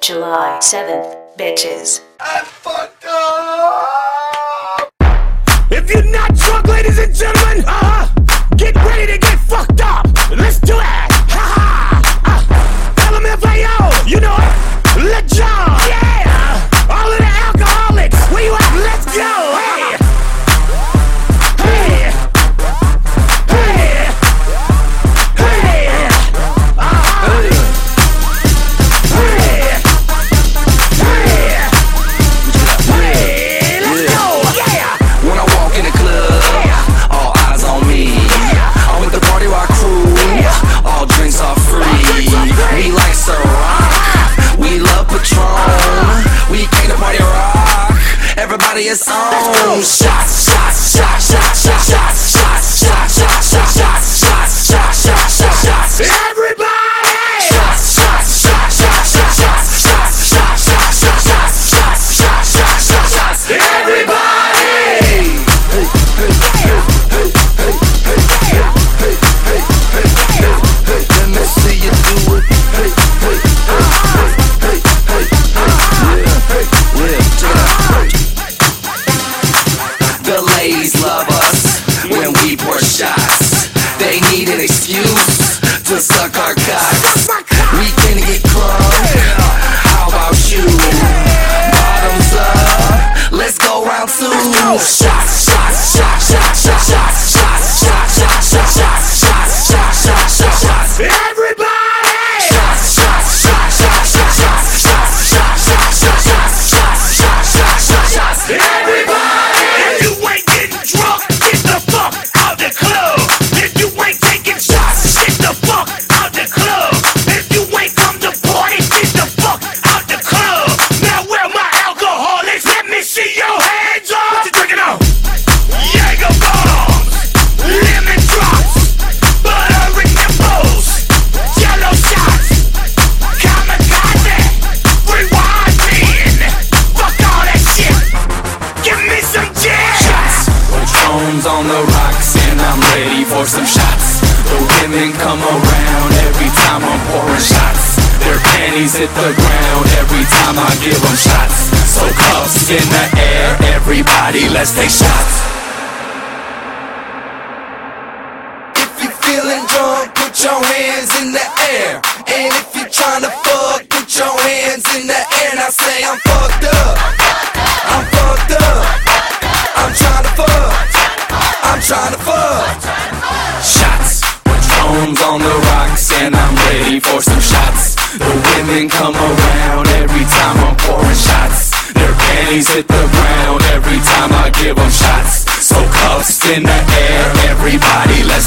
July 7th, bitches. I fucked up. If you're not ladies love us when we pour shots. They need an excuse to suck our cocks. We can get crunk. How about you? Bottoms up. Let's go round two. Shots, shots, shots, shots, shots, shots, shots, shots, shots, shots, shots, shots, shots, shots, some shots. The women come around every time I'm pouring shots. Their panties hit the ground every time I give them shots. So cuffs in the air, everybody, let's take shots. If you're feeling drunk, put your hands in the air. And if you tryna fuck, put your hands in the air. Now say I'm fucked up. I'm fucked up. I'm tryna fuck. I'm tryna fuck. Patron's on the rocks and I'm ready for some shots. The women come around every time I'm pouring shots. Their panties hit the ground every time I give them shots. So cuffs in the air, everybody, let's